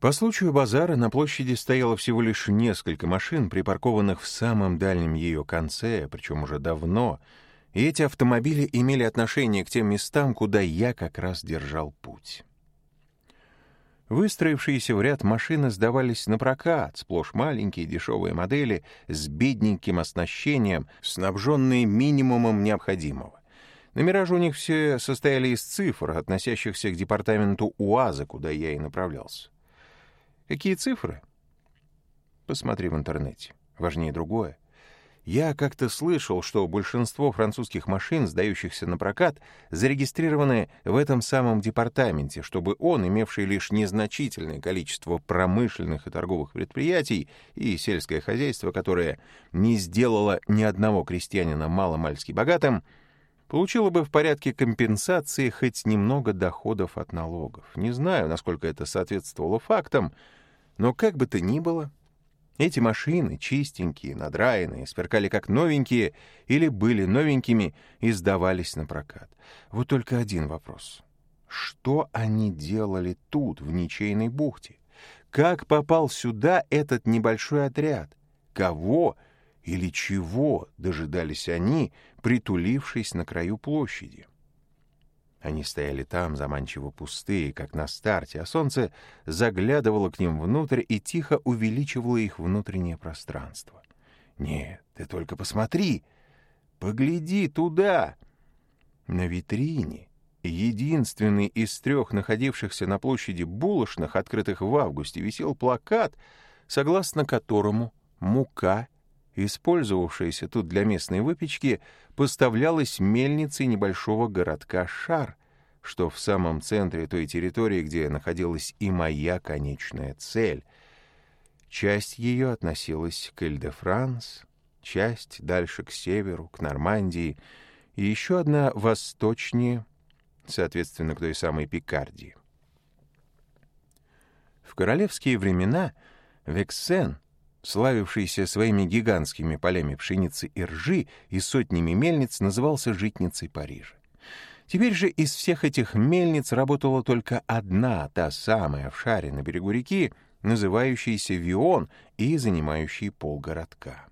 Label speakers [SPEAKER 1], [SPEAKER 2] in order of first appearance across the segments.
[SPEAKER 1] По случаю базара на площади стояло всего лишь несколько машин, припаркованных в самом дальнем ее конце, причем уже давно, и эти автомобили имели отношение к тем местам, куда я как раз держал путь. Выстроившиеся в ряд машины сдавались на прокат, сплошь маленькие дешевые модели с бедненьким оснащением, снабженные минимумом необходимого. Номера же у них все состояли из цифр, относящихся к департаменту УАЗа, куда я и направлялся. Какие цифры? Посмотри в интернете. Важнее другое. Я как-то слышал, что большинство французских машин, сдающихся на прокат, зарегистрированы в этом самом департаменте, чтобы он, имевший лишь незначительное количество промышленных и торговых предприятий и сельское хозяйство, которое не сделало ни одного крестьянина маломальски богатым, получило бы в порядке компенсации хоть немного доходов от налогов. Не знаю, насколько это соответствовало фактам, но как бы то ни было, эти машины, чистенькие, надраенные, сверкали как новенькие или были новенькими и сдавались на прокат. Вот только один вопрос. Что они делали тут, в ничейной бухте? Как попал сюда этот небольшой отряд? Кого или чего дожидались они, притулившись на краю площади? Они стояли там, заманчиво пустые, как на старте, а солнце заглядывало к ним внутрь и тихо увеличивало их внутреннее пространство. «Нет, ты только посмотри! Погляди туда!» На витрине, единственный из трех находившихся на площади булочных, открытых в августе, висел плакат, согласно которому мука использовавшаяся тут для местной выпечки, поставлялась мельницей небольшого городка Шар, что в самом центре той территории, где находилась и моя конечная цель. Часть ее относилась к Эль-де-Франс, часть дальше к северу, к Нормандии, и еще одна восточнее, соответственно, к той самой Пикардии. В королевские времена Вексен — славившийся своими гигантскими полями пшеницы и ржи и сотнями мельниц, назывался житницей Парижа. Теперь же из всех этих мельниц работала только одна, та самая в шаре на берегу реки, называющаяся Вион и занимающая полгородка.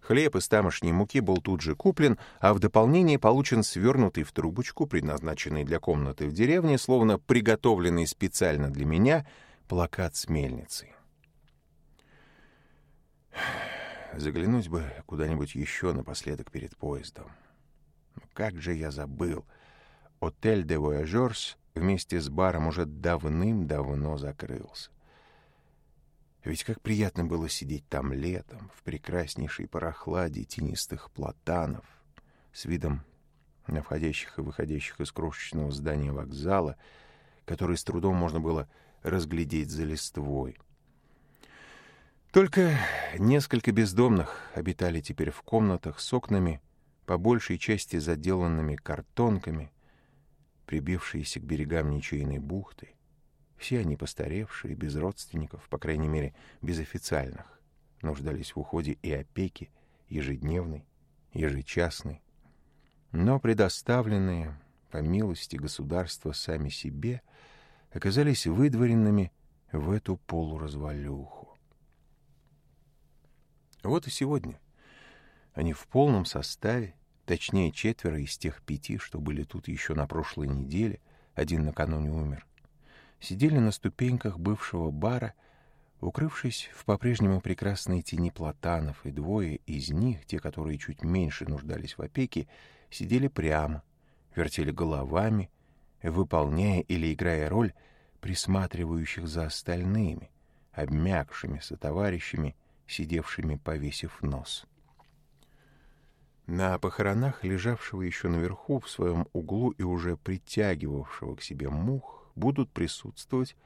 [SPEAKER 1] Хлеб из тамошней муки был тут же куплен, а в дополнение получен свернутый в трубочку, предназначенный для комнаты в деревне, словно приготовленный специально для меня, плакат с мельницей. Заглянуть бы куда-нибудь еще напоследок перед поездом. Ну как же я забыл. Отель де Вояжерс вместе с баром уже давным-давно закрылся. Ведь как приятно было сидеть там летом, в прекраснейшей прохладе тенистых платанов, с видом на входящих и выходящих из крошечного здания вокзала, который с трудом можно было разглядеть за листвой — только несколько бездомных обитали теперь в комнатах с окнами, по большей части заделанными картонками, прибившиеся к берегам ничейной бухты. Все они постаревшие, без родственников, по крайней мере, без официальных, нуждались в уходе и опеке, ежедневной, ежечасной. Но предоставленные, по милости государства, сами себе, оказались выдворенными в эту полуразвалюху. Вот и сегодня. Они в полном составе, точнее четверо из тех пяти, что были тут еще на прошлой неделе, один накануне умер, сидели на ступеньках бывшего бара, укрывшись в по-прежнему прекрасной тени платанов, и двое из них, те, которые чуть меньше нуждались в опеке, сидели прямо, вертели головами, выполняя или играя роль присматривающих за остальными, обмякшими со товарищами сидевшими повесив нос. На похоронах лежавшего еще наверху в своем углу и уже притягивавшего к себе мух будут присутствовать,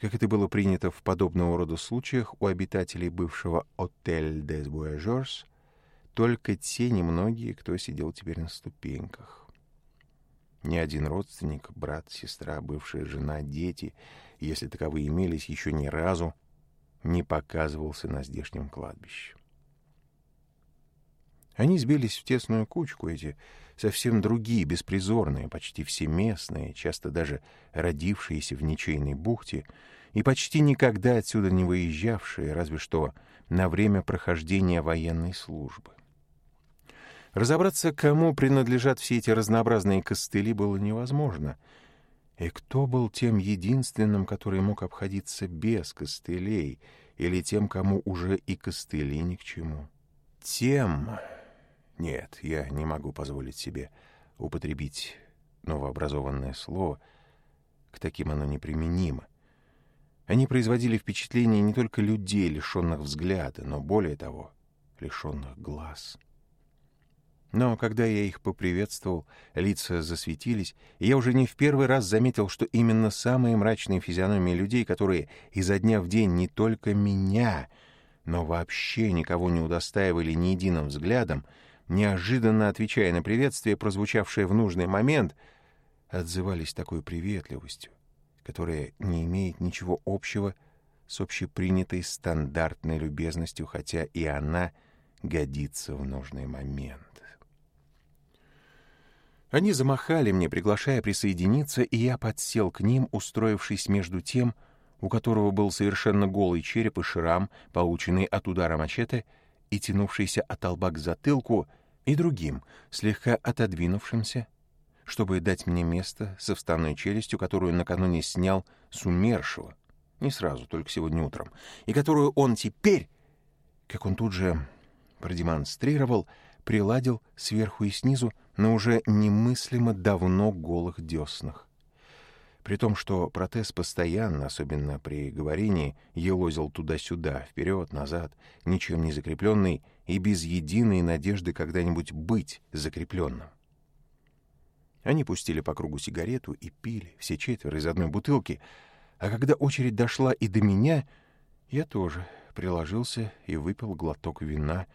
[SPEAKER 1] как это было принято в подобного рода случаях у обитателей бывшего «Отель des Voyageurs», только те немногие, кто сидел теперь на ступеньках. Ни один родственник, брат, сестра, бывшая жена, дети, если таковые имелись, еще ни разу — не показывался на здешнем кладбище. Они сбились в тесную кучку, эти совсем другие, беспризорные, почти все местные, часто даже родившиеся в ничейной бухте и почти никогда отсюда не выезжавшие, разве что на время прохождения военной службы. Разобраться, кому принадлежат все эти разнообразные костыли, было невозможно — и кто был тем единственным, который мог обходиться без костылей, или тем, кому уже и костыли ни к чему? Тем... Нет, я не могу позволить себе употребить новообразованное слово, к таким оно неприменимо. Они производили впечатление не только людей, лишенных взгляда, но более того, лишенных глаз — но когда я их поприветствовал, лица засветились, и я уже не в первый раз заметил, что именно самые мрачные физиономии людей, которые изо дня в день не только меня, но вообще никого не удостаивали ни единым взглядом, неожиданно отвечая на приветствие, прозвучавшее в нужный момент, отзывались такой приветливостью, которая не имеет ничего общего с общепринятой стандартной любезностью, хотя и она годится в нужный момент. Они замахали мне, приглашая присоединиться, и я подсел к ним, устроившись между тем, у которого был совершенно голый череп и шрам, полученный от удара мачете и тянувшийся от лба к затылку, и другим, слегка отодвинувшимся, чтобы дать мне место со встанной челюстью, которую накануне снял с умершего, не сразу, только сегодня утром, и которую он теперь, как он тут же продемонстрировал, приладил сверху и снизу, на уже немыслимо давно голых деснах. При том, что протез постоянно, особенно при говорении, елозил туда-сюда, вперед-назад, ничем не закрепленный и без единой надежды когда-нибудь быть закрепленным. Они пустили по кругу сигарету и пили, все четверо из одной бутылки, а когда очередь дошла и до меня, я тоже приложился и выпил глоток вина,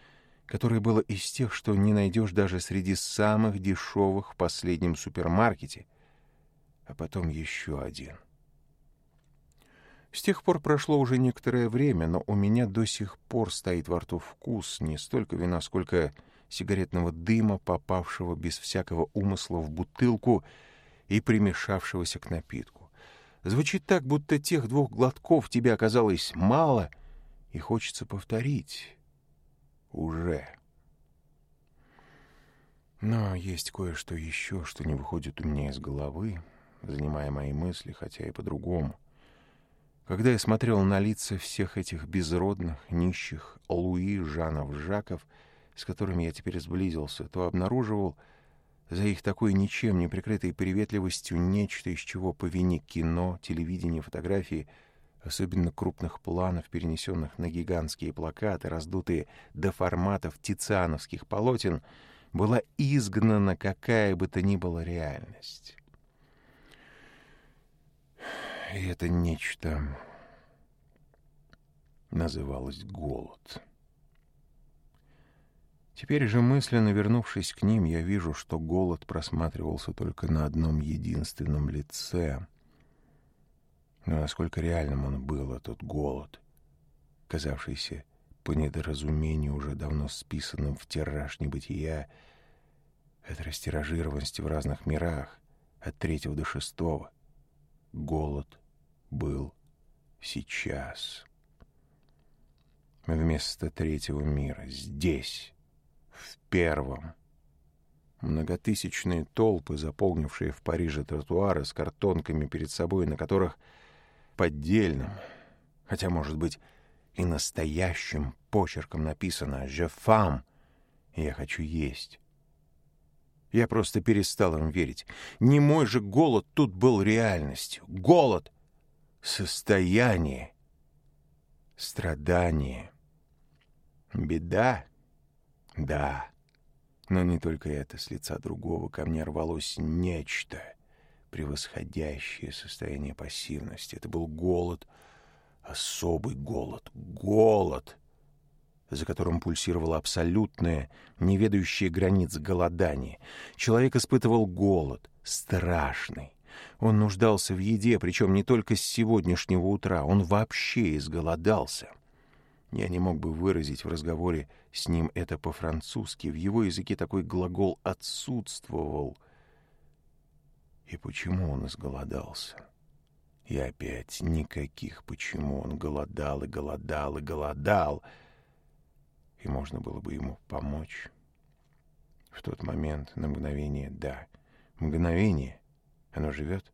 [SPEAKER 1] которое было из тех, что не найдешь даже среди самых дешевых в последнем супермаркете, а потом еще один. С тех пор прошло уже некоторое время, но у меня до сих пор стоит во рту вкус не столько вина, сколько сигаретного дыма, попавшего без всякого умысла в бутылку и примешавшегося к напитку. Звучит так, будто тех двух глотков тебе оказалось мало, и хочется повторить уже. Но есть кое-что еще, что не выходит у меня из головы, занимая мои мысли, хотя и по-другому. Когда я смотрел на лица всех этих безродных, нищих Луи, Жанов, Жаков, с которыми я теперь сблизился, то обнаруживал за их такой ничем не прикрытой приветливостью нечто, из чего по вине кино, телевидение, фотографии — особенно крупных планов, перенесенных на гигантские плакаты, раздутые до форматов тициановских полотен, была изгнана какая бы то ни была реальность. И это нечто называлось голод. Теперь же, мысленно вернувшись к ним, я вижу, что голод просматривался только на одном единственном лице — ну, но насколько реальным он был этот голод, казавшийся по недоразумению уже давно списанным в тираж небытия, от растиражированности в разных мирах, от третьего до шестого. Голод был сейчас. Вместо третьего мира, здесь, в первом. Многотысячные толпы, заполнившие в Париже тротуары с картонками перед собой, на которых – поддельным, хотя, может быть, и настоящим почерком написано «Je femme» «Я хочу есть». Я просто перестал им верить. Не мой же голод тут был реальностью. Голод — состояние, страдание. Беда? Да. Но не только это. С лица другого ко мне рвалось нечто — превосходящее состояние пассивности. Это был голод, особый голод, голод, за которым пульсировало абсолютное, неведающее границ голодание. Человек испытывал голод, страшный. Он нуждался в еде, причем не только с сегодняшнего утра, он вообще изголодался. Я не мог бы выразить в разговоре с ним это по-французски. В его языке такой глагол отсутствовал — и почему он изголодался? И опять никаких «почему» он голодал и голодал и голодал. И можно было бы ему помочь. В тот момент, на мгновение, да. Мгновение. Оно живет?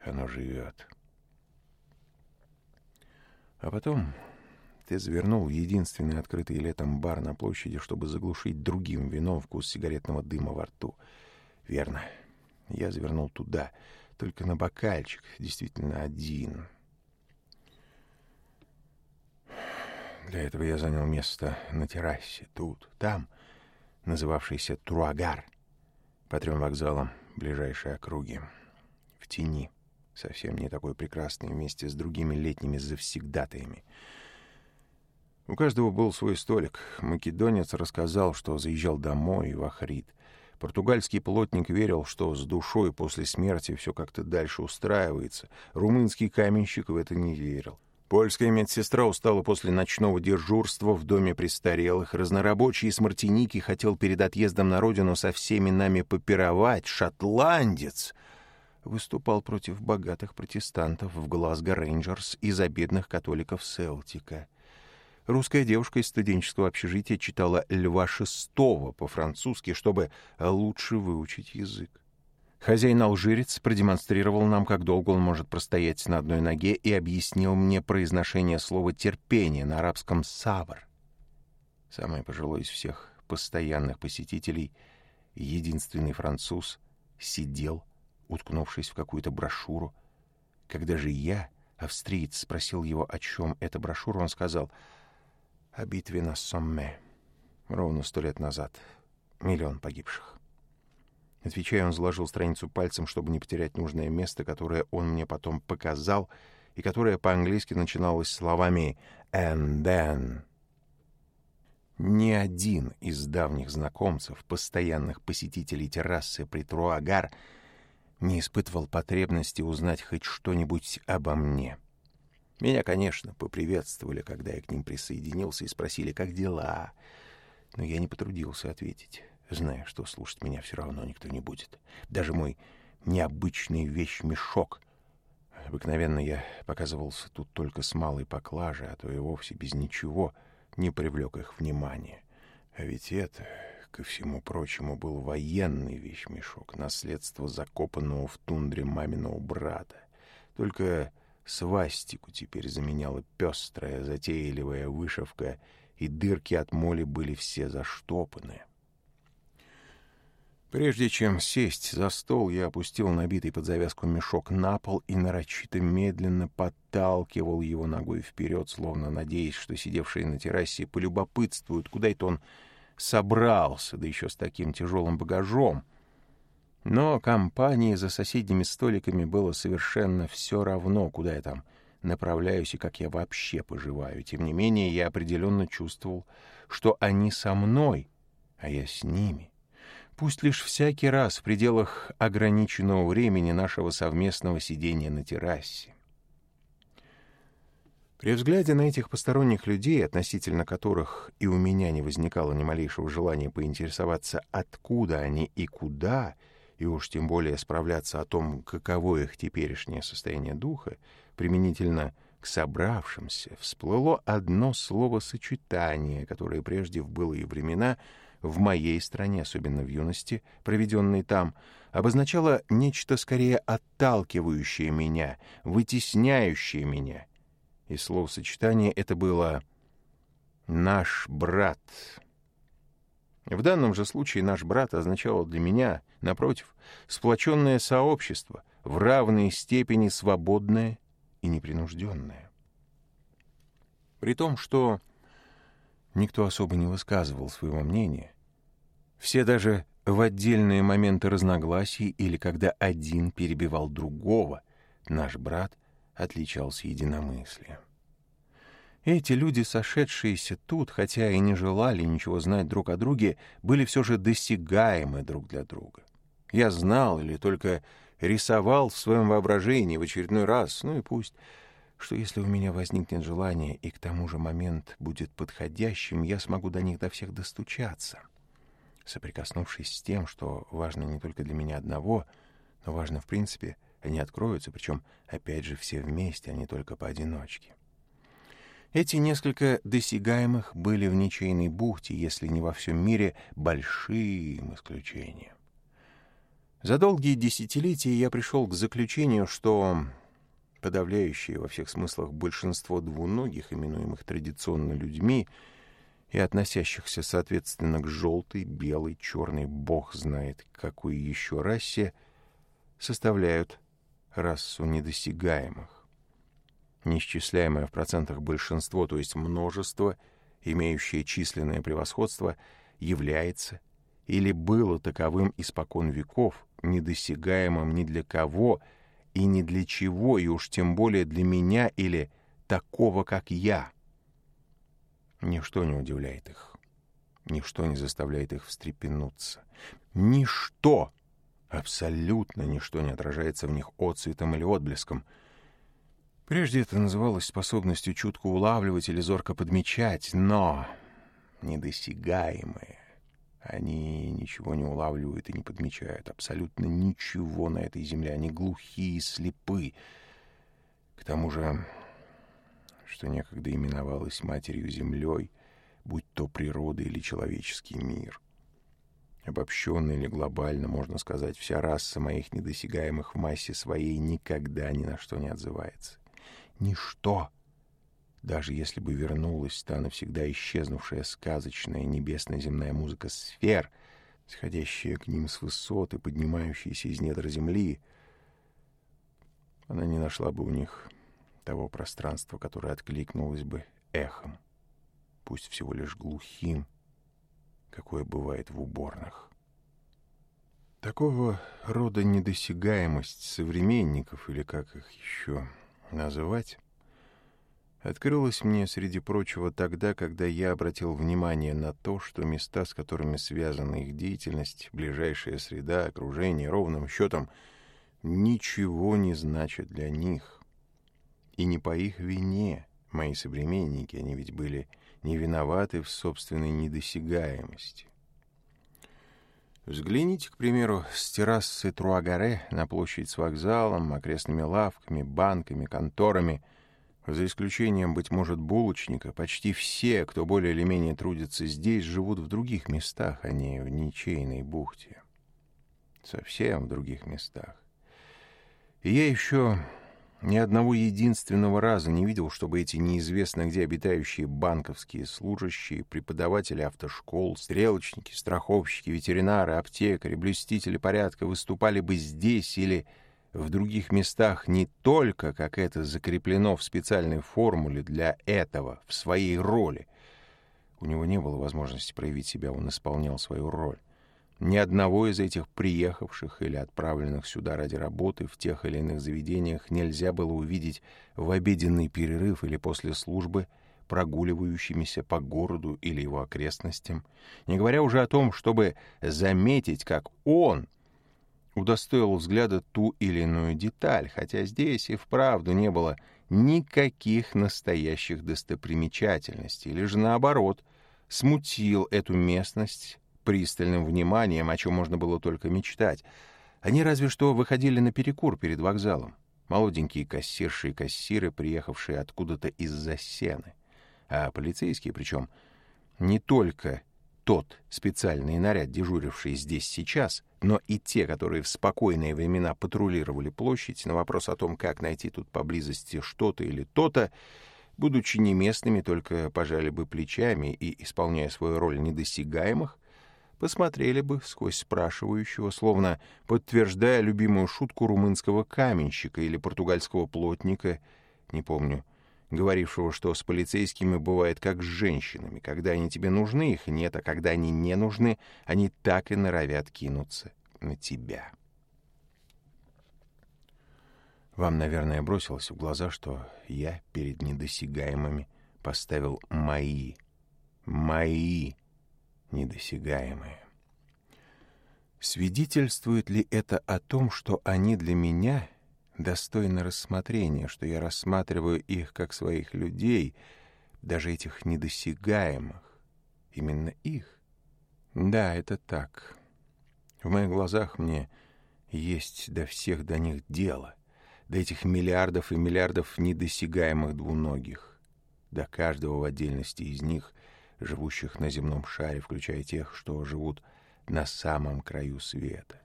[SPEAKER 1] Оно живет. А потом ты завернул единственный открытый летом бар на площади, чтобы заглушить другим вино вкус сигаретного дыма во рту. Верно. Верно. Я завернул туда, только на бокальчик, действительно один. Для этого я занял место на террасе, тут, там, называвшейся Труагар, по трем вокзалам ближайшей округи, в тени, совсем не такой прекрасной, вместе с другими летними завсегдатаями. У каждого был свой столик. Македонец рассказал, что заезжал домой в Ахрид — Португальский плотник верил, что с душой после смерти все как-то дальше устраивается. Румынский каменщик в это не верил. Польская медсестра устала после ночного дежурства в доме престарелых. Разнорабочий из Мартиники хотел перед отъездом на родину со всеми нами попировать. Шотландец! Выступал против богатых протестантов в Глазго Рейнджерс и за бедных католиков Селтика. Русская девушка из студенческого общежития читала Льва Шестого по-французски, чтобы лучше выучить язык. Хозяин-алжирец продемонстрировал нам, как долго он может простоять на одной ноге и объяснил мне произношение слова «терпение» на арабском «сабр». Самый пожилой из всех постоянных посетителей, единственный француз, сидел, уткнувшись в какую-то брошюру. Когда же я, австриец, спросил его, о чем эта брошюра, он сказал — о битве на Сомме. Ровно сто лет назад. Миллион погибших. Отвечая, он заложил страницу пальцем, чтобы не потерять нужное место, которое он мне потом показал и которое по-английски начиналось словами «and then». Ни один из давних знакомцев, постоянных посетителей террасы при Труагар не испытывал потребности узнать хоть что-нибудь обо мне. — меня, конечно, поприветствовали, когда я к ним присоединился и спросили, как дела. Но я не потрудился ответить, зная, что слушать меня все равно никто не будет. Даже мой необычный вещь-мешок. Обыкновенно я показывался тут только с малой поклажей, а то и вовсе без ничего не привлек их внимания. А ведь это, ко всему прочему, был военный вещмешок, наследство закопанного в тундре маминого брата. Только свастику теперь заменяла пестрая, затейливая вышивка, и дырки от моли были все заштопаны. Прежде чем сесть за стол, я опустил набитый под завязку мешок на пол и нарочито медленно подталкивал его ногой вперед, словно надеясь, что сидевшие на террасе полюбопытствуют, куда это он собрался, да еще с таким тяжелым багажом — но компании за соседними столиками было совершенно все равно, куда я там направляюсь и как я вообще поживаю. Тем не менее, я определенно чувствовал, что они со мной, а я с ними. Пусть лишь всякий раз в пределах ограниченного времени нашего совместного сидения на террасе. При взгляде на этих посторонних людей, относительно которых и у меня не возникало ни малейшего желания поинтересоваться, откуда они и куда — и уж тем более справляться о том, каково их теперешнее состояние духа, применительно к собравшимся, всплыло одно словосочетание, которое прежде в былые времена в моей стране, особенно в юности, проведенной там, обозначало нечто скорее отталкивающее меня, вытесняющее меня. И словосочетание это было «наш брат», в данном же случае наш брат означал для меня, напротив, сплоченное сообщество, в равной степени свободное и непринужденное. При том, что никто особо не высказывал своего мнения, все даже в отдельные моменты разногласий или когда один перебивал другого, наш брат отличался единомыслием. Эти люди, сошедшиеся тут, хотя и не желали ничего знать друг о друге, были все же достигаемы друг для друга. Я знал или только рисовал в своем воображении в очередной раз, ну и пусть, что если у меня возникнет желание и к тому же момент будет подходящим, я смогу до них до всех достучаться. Соприкоснувшись с тем, что важно не только для меня одного, но важно в принципе, они откроются, причем, опять же, все вместе, а не только поодиночке. Эти несколько досягаемых были в ничейной бухте, если не во всем мире, большим исключением. За долгие десятилетия я пришел к заключению, что подавляющее во всех смыслах большинство двуногих, именуемых традиционно людьми, и относящихся, соответственно, к желтой, белой, черной, бог знает какой еще расе, составляют расу недосягаемых неисчисляемое в процентах большинство, то есть множество, имеющее численное превосходство, является или было таковым испокон веков, недосягаемым ни для кого и ни для чего, и уж тем более для меня или такого, как я. Ничто не удивляет их, ничто не заставляет их встрепенуться. Ничто, абсолютно ничто не отражается в них отцветом или отблеском — Прежде это называлось способностью чутко улавливать или зорко подмечать, но недосягаемые. Они ничего не улавливают и не подмечают, абсолютно ничего на этой земле. Они глухие, слепы. К тому же, что некогда именовалось матерью землей, будь то природа или человеческий мир. Обобщенно или глобально, можно сказать, вся раса моих недосягаемых в массе своей никогда ни на что не отзывается ничто. Даже если бы вернулась, та навсегда исчезнувшая сказочная небесная земная музыка сфер, сходящая к ним с высот и поднимающаяся из недр земли, она не нашла бы у них того пространства, которое откликнулось бы эхом, пусть всего лишь глухим, какое бывает в уборных. Такого рода недосягаемость современников, или как их еще называть. Открылось мне, среди прочего, тогда, когда я обратил внимание на то, что места, с которыми связана их деятельность, ближайшая среда, окружение, ровным счетом, ничего не значат для них. И не по их вине, мои современники, они ведь были не виноваты в собственной недосягаемости. Взгляните, к примеру, с террасы Труагаре на площадь с вокзалом, окрестными лавками, банками, конторами. За исключением, быть может, булочника, почти все, кто более или менее трудится здесь, живут в других местах, а не в ничейной бухте. Совсем в других местах. И я еще ни одного единственного раза не видел, чтобы эти неизвестно где обитающие банковские служащие, преподаватели автошкол, стрелочники, страховщики, ветеринары, аптекари, блюстители порядка выступали бы здесь или в других местах не только, как это закреплено в специальной формуле для этого, в своей роли. У него не было возможности проявить себя, он исполнял свою роль. Ни одного из этих приехавших или отправленных сюда ради работы в тех или иных заведениях нельзя было увидеть в обеденный перерыв или после службы прогуливающимися по городу или его окрестностям, не говоря уже о том, чтобы заметить, как он удостоил взгляда ту или иную деталь, хотя здесь и вправду не было никаких настоящих достопримечательностей, или наоборот, смутил эту местность пристальным вниманием, о чем можно было только мечтать. Они разве что выходили на перекур перед вокзалом. Молоденькие кассирши и кассиры, приехавшие откуда-то из-за сены. А полицейские, причем не только тот специальный наряд, дежуривший здесь сейчас, но и те, которые в спокойные времена патрулировали площадь, на вопрос о том, как найти тут поблизости что-то или то-то, будучи не местными, только пожали бы плечами и, исполняя свою роль недосягаемых, посмотрели бы сквозь спрашивающего, словно подтверждая любимую шутку румынского каменщика или португальского плотника, не помню, говорившего, что с полицейскими бывает как с женщинами. Когда они тебе нужны, их нет, а когда они не нужны, они так и норовят кинуться на тебя. Вам, наверное, бросилось в глаза, что я перед недосягаемыми поставил мои, мои недосягаемые. Свидетельствует ли это о том, что они для меня достойны рассмотрения, что я рассматриваю их как своих людей, даже этих недосягаемых, именно их? Да, это так. В моих глазах мне есть до всех до них дело, до этих миллиардов и миллиардов недосягаемых двуногих, до каждого в отдельности из них — живущих на земном шаре, включая тех, что живут на самом краю света.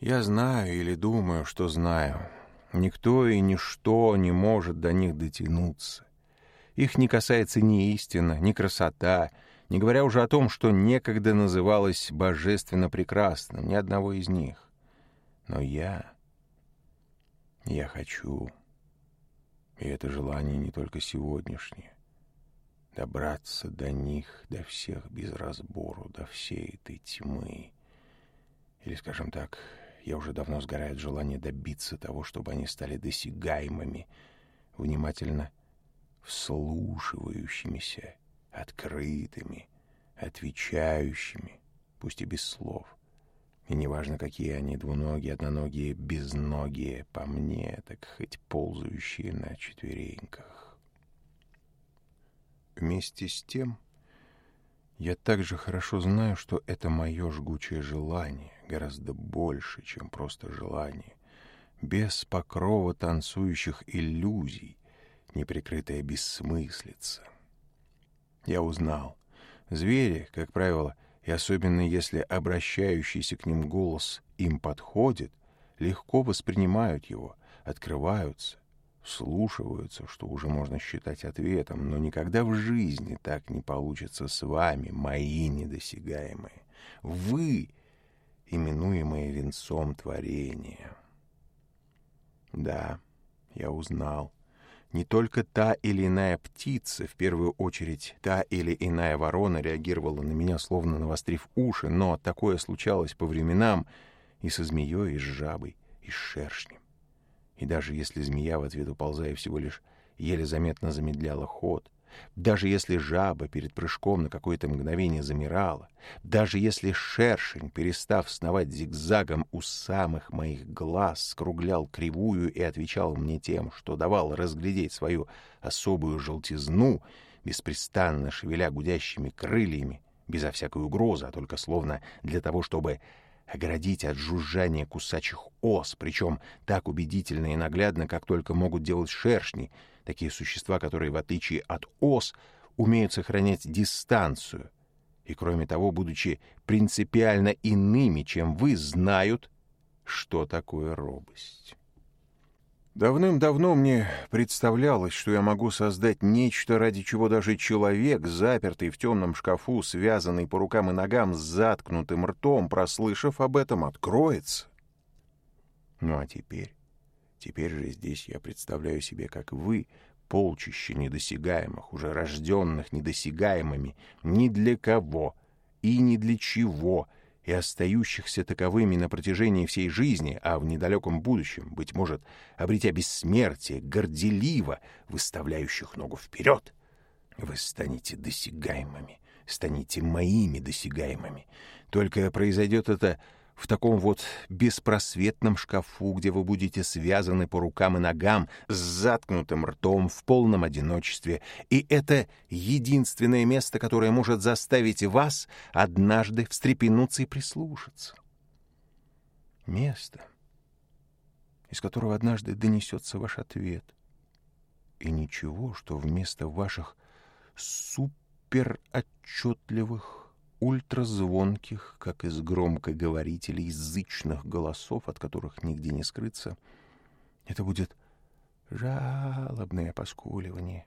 [SPEAKER 1] Я знаю или думаю, что знаю. Никто и ничто не может до них дотянуться. Их не касается ни истина, ни красота, не говоря уже о том, что некогда называлось божественно прекрасным, ни одного из них. Но я... Я хочу... И это желание не только сегодняшнее добраться до них, до всех без разбору, до всей этой тьмы. Или, скажем так, я уже давно сгораю от желания добиться того, чтобы они стали досягаемыми, внимательно вслушивающимися, открытыми, отвечающими, пусть и без слов. И неважно, какие они, двуногие, одноногие, безногие, по мне, так хоть ползающие на четвереньках. Вместе с тем, я также хорошо знаю, что это мое жгучее желание, гораздо больше, чем просто желание, без покрова танцующих иллюзий, неприкрытая бессмыслица. Я узнал. Звери, как правило, и особенно если обращающийся к ним голос им подходит, легко воспринимают его, открываются, слушиваются, что уже можно считать ответом, но никогда в жизни так не получится с вами, мои недосягаемые. Вы, именуемые венцом творения. Да, я узнал. Не только та или иная птица, в первую очередь та или иная ворона реагировала на меня, словно навострив уши, но такое случалось по временам и со змеей, и с жабой, и с шершнем. И даже если змея в ответ уползая всего лишь еле заметно замедляла ход, даже если жаба перед прыжком на какое-то мгновение замирала, даже если шершень, перестав сновать зигзагом у самых моих глаз, скруглял кривую и отвечал мне тем, что давал разглядеть свою особую желтизну, беспрестанно шевеля гудящими крыльями, безо всякой угрозы, а только словно для того, чтобы оградить от жужжания кусачих ос, причем так убедительно и наглядно, как только могут делать шершни, такие существа, которые, в отличие от ос, умеют сохранять дистанцию и, кроме того, будучи принципиально иными, чем вы, знают, что такое робость. Давным-давно мне представлялось, что я могу создать нечто, ради чего даже человек, запертый в темном шкафу, связанный по рукам и ногам с заткнутым ртом, прослышав об этом, откроется. Ну а теперь... Теперь же здесь я представляю себе, как вы, полчища недосягаемых, уже рожденных недосягаемыми ни для кого и ни для чего, и остающихся таковыми на протяжении всей жизни, а в недалеком будущем, быть может, обретя бессмертие, горделиво выставляющих ногу вперед, вы станете досягаемыми, станете моими досягаемыми. Только произойдет это в таком вот беспросветном шкафу, где вы будете связаны по рукам и ногам, с заткнутым ртом, в полном одиночестве. И это единственное место, которое может заставить вас однажды встрепенуться и прислушаться. Место, из которого однажды донесется ваш ответ. И ничего, что вместо ваших суперотчетливых ультразвонких, как из громкоговорителей язычных голосов, от которых нигде не скрыться. Это будет жалобное поскуливание.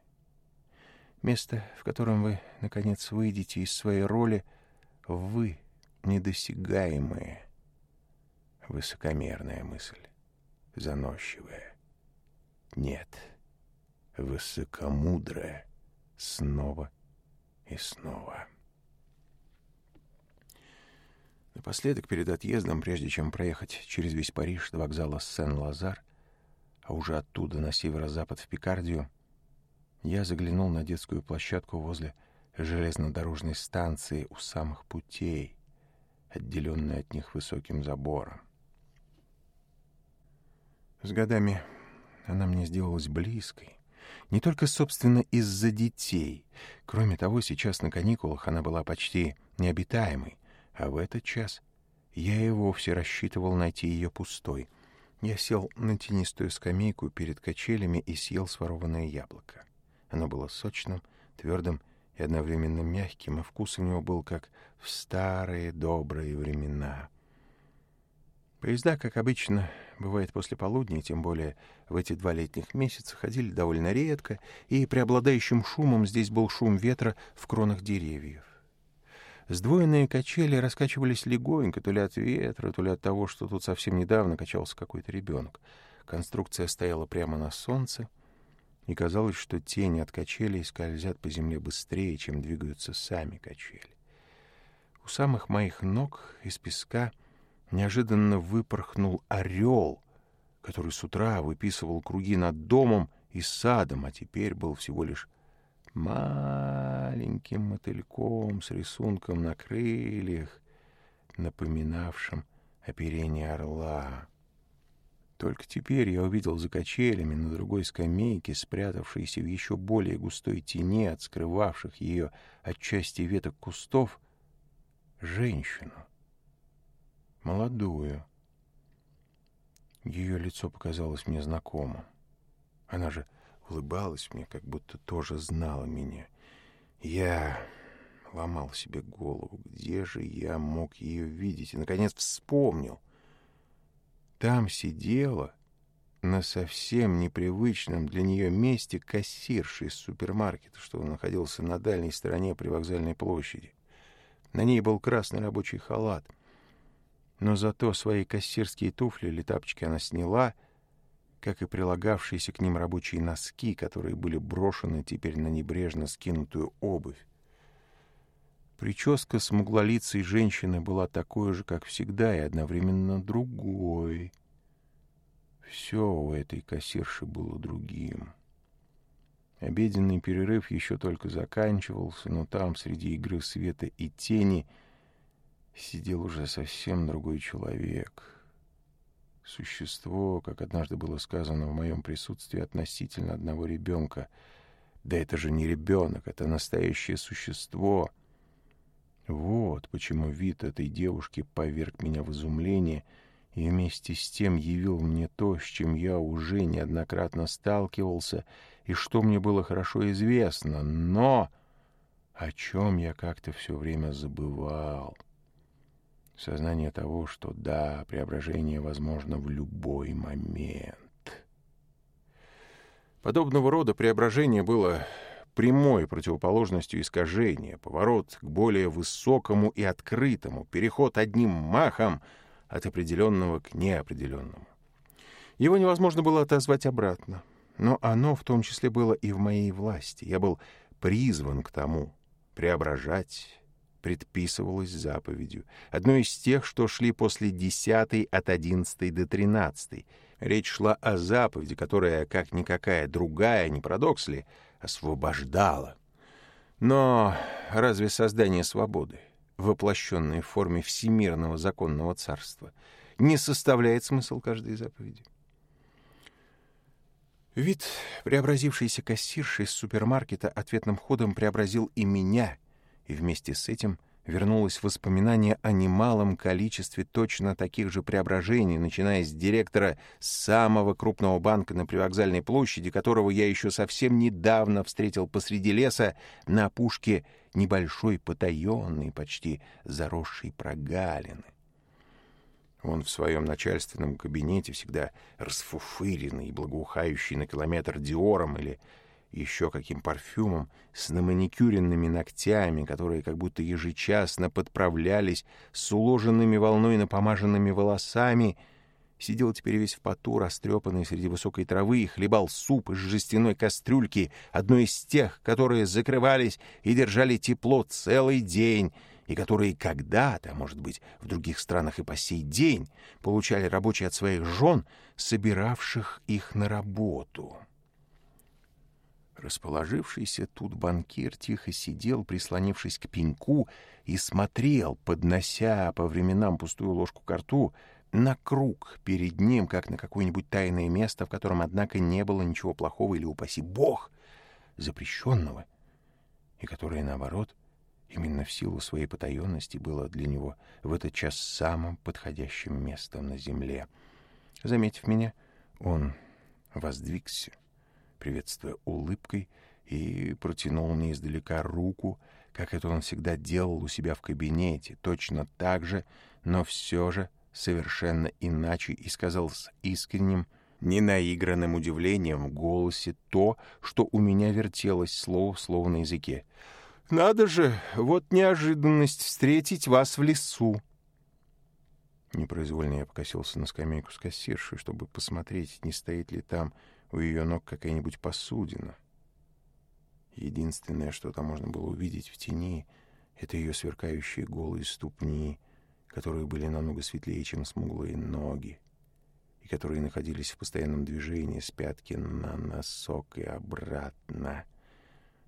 [SPEAKER 1] Место, в котором вы, наконец, выйдете из своей роли, вы недосягаемые. Высокомерная мысль, заносчивая. Нет, высокомудрая снова и снова. Напоследок перед отъездом, прежде чем проехать через весь Париж до вокзала Сен-Лазар, а уже оттуда на северо-запад в Пикардию, я заглянул на детскую площадку возле железнодорожной станции у самых путей, отделенной от них высоким забором. С годами она мне сделалась близкой, не только, собственно, из-за детей. Кроме того, сейчас на каникулах она была почти необитаемой, а в этот час я и вовсе рассчитывал найти ее пустой. Я сел на тенистую скамейку перед качелями и съел сворованное яблоко. Оно было сочным, твердым и одновременно мягким, а вкус у него был как в старые добрые времена. Поезда, как обычно, бывает после полудня, тем более в эти два летних месяца, ходили довольно редко, и преобладающим шумом здесь был шум ветра в кронах деревьев сдвоенные качели раскачивались легонько, то ли от ветра, то ли от того, что тут совсем недавно качался какой-то ребенок. Конструкция стояла прямо на солнце, и казалось, что тени от качелей скользят по земле быстрее, чем двигаются сами качели. У самых моих ног из песка неожиданно выпорхнул орел, который с утра выписывал круги над домом и садом, а теперь был всего лишь маленьким мотыльком с рисунком на крыльях, напоминавшим оперение орла. Только теперь я увидел за качелями на другой скамейке, спрятавшейся в еще более густой тени, отскрывавших ее отчасти веток кустов, женщину. Молодую. Ее лицо показалось мне знакомым. Она же улыбалась мне, как будто тоже знала меня. Я ломал себе голову, где же я мог ее видеть, и, наконец, вспомнил. Там сидела на совсем непривычном для нее месте кассирша из супермаркета, что находился на дальней стороне при вокзальной площади. На ней был красный рабочий халат, но зато свои кассирские туфли или тапочки она сняла — как и прилагавшиеся к ним рабочие носки, которые были брошены теперь на небрежно скинутую обувь. Прическа смуглолицей женщины была такой же, как всегда, и одновременно другой. Все у этой кассирши было другим. Обеденный перерыв еще только заканчивался, но там, среди игры света и тени, сидел уже совсем другой человек — Существо, как однажды было сказано в моем присутствии относительно одного ребенка. Да это же не ребенок, это настоящее существо. Вот почему вид этой девушки поверг меня в изумление и вместе с тем явил мне то, с чем я уже неоднократно сталкивался и что мне было хорошо известно, но о чем я как-то все время забывал. — Сознание того, что да, преображение возможно в любой момент. Подобного рода преображение было прямой противоположностью искажения, поворот к более высокому и открытому, переход одним махом от определенного к неопределенному. Его невозможно было отозвать обратно, но оно в том числе было и в моей власти. Я был призван к тому — преображать, предписывалось заповедью, одной из тех, что шли после 10 от 11 до 13. Речь шла о заповеди, которая, как никакая другая, не парадокс ли, освобождала. Но разве создание свободы, воплощенной в форме всемирного законного царства, не составляет смысл каждой заповеди? Вид преобразившейся кассирши из супермаркета ответным ходом преобразил и меня — и вместе с этим вернулось воспоминание о немалом количестве точно таких же преображений, начиная с директора самого крупного банка на привокзальной площади, которого я еще совсем недавно встретил посреди леса на опушке небольшой потаенной, почти заросшей прогалины. Он в своем начальственном кабинете, всегда расфуфыренный и благоухающий на километр диором или еще каким парфюмом, с наманикюренными ногтями, которые как будто ежечасно подправлялись, с уложенными волной напомаженными волосами, сидел теперь весь в поту, растрепанный среди высокой травы, и хлебал суп из жестяной кастрюльки, одной из тех, которые закрывались и держали тепло целый день, и которые когда-то, может быть, в других странах и по сей день, получали рабочие от своих жен, собиравших их на работу». Расположившийся тут банкир тихо сидел, прислонившись к пеньку, и смотрел, поднося по временам пустую ложку к рту, на круг перед ним, как на какое-нибудь тайное место, в котором, однако, не было ничего плохого или, упаси бог, запрещенного, и которое, наоборот, именно в силу своей потаенности было для него в этот час самым подходящим местом на земле. Заметив меня, он воздвигся приветствуя улыбкой, и протянул мне издалека руку, как это он всегда делал у себя в кабинете, точно так же, но все же совершенно иначе, и сказал с искренним, ненаигранным удивлением в голосе то, что у меня вертелось слово в слово на языке. «Надо же, вот неожиданность встретить вас в лесу!» Непроизвольно я покосился на скамейку с кассиршей, чтобы посмотреть, не стоит ли там у ее ног какая-нибудь посудина. Единственное, что там можно было увидеть в тени, это ее сверкающие голые ступни, которые были намного светлее, чем смуглые ноги, и которые находились в постоянном движении с пятки на носок и обратно.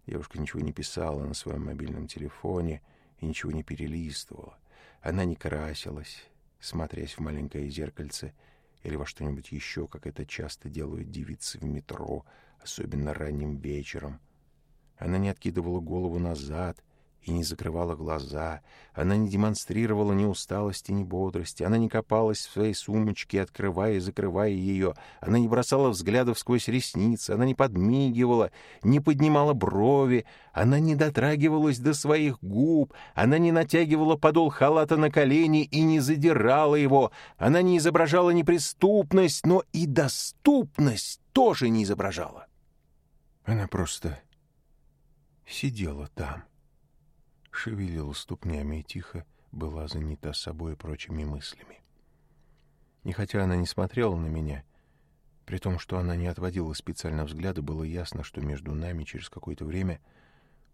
[SPEAKER 1] Девушка ничего не писала на своем мобильном телефоне и ничего не перелистывала. Она не красилась, смотрясь в маленькое зеркальце — или во что-нибудь еще, как это часто делают девицы в метро, особенно ранним вечером. Она не откидывала голову назад, и не закрывала глаза. Она не демонстрировала ни усталости, ни бодрости. Она не копалась в своей сумочке, открывая и закрывая ее. Она не бросала взглядов сквозь ресницы. Она не подмигивала, не поднимала брови. Она не дотрагивалась до своих губ. Она не натягивала подол халата на колени и не задирала его. Она не изображала неприступность, но и доступность тоже не изображала. Она просто сидела там шевелил ступнями и тихо была занята собой и прочими мыслями. И хотя она не смотрела на меня, при том, что она не отводила специально взгляда, было ясно, что между нами через какое-то время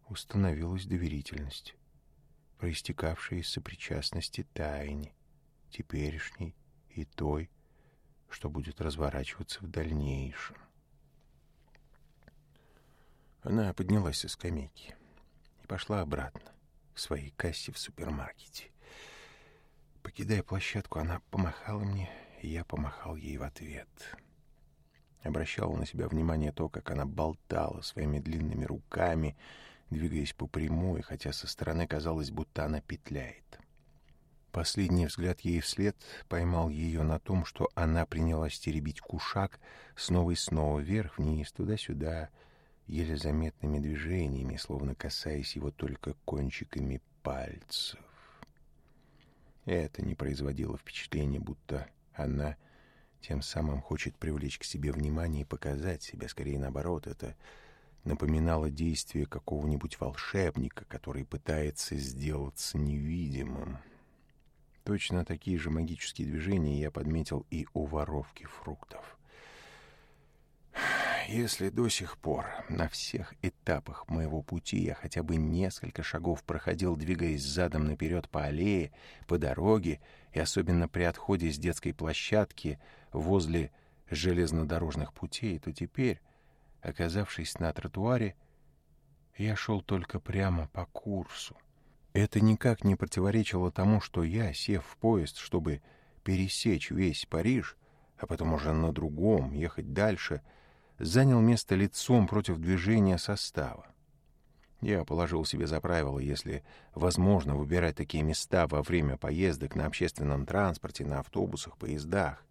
[SPEAKER 1] установилась доверительность, проистекавшая из сопричастности тайне, теперешней и той, что будет разворачиваться в дальнейшем. Она поднялась со скамейки и пошла обратно своей кассе в супермаркете. Покидая площадку, она помахала мне, и я помахал ей в ответ. Обращал на себя внимание то, как она болтала своими длинными руками, двигаясь по прямой, хотя со стороны казалось, будто она петляет. Последний взгляд ей вслед поймал ее на том, что она принялась теребить кушак снова и снова вверх-вниз, туда-сюда, вверх еле заметными движениями, словно касаясь его только кончиками пальцев. Это не производило впечатления, будто она тем самым хочет привлечь к себе внимание и показать себя. Скорее, наоборот, это напоминало действие какого-нибудь волшебника, который пытается сделаться невидимым. Точно такие же магические движения я подметил и у воровки фруктов. Если до сих пор на всех этапах моего пути я хотя бы несколько шагов проходил, двигаясь задом наперед по аллее, по дороге и особенно при отходе с детской площадки возле железнодорожных путей, то теперь, оказавшись на тротуаре, я шел только прямо по курсу. Это никак не противоречило тому, что я, сев в поезд, чтобы пересечь весь Париж, а потом уже на другом ехать дальше — занял место лицом против движения состава. Я положил себе за правило, если возможно, выбирать такие места во время поездок на общественном транспорте, на автобусах, поездах.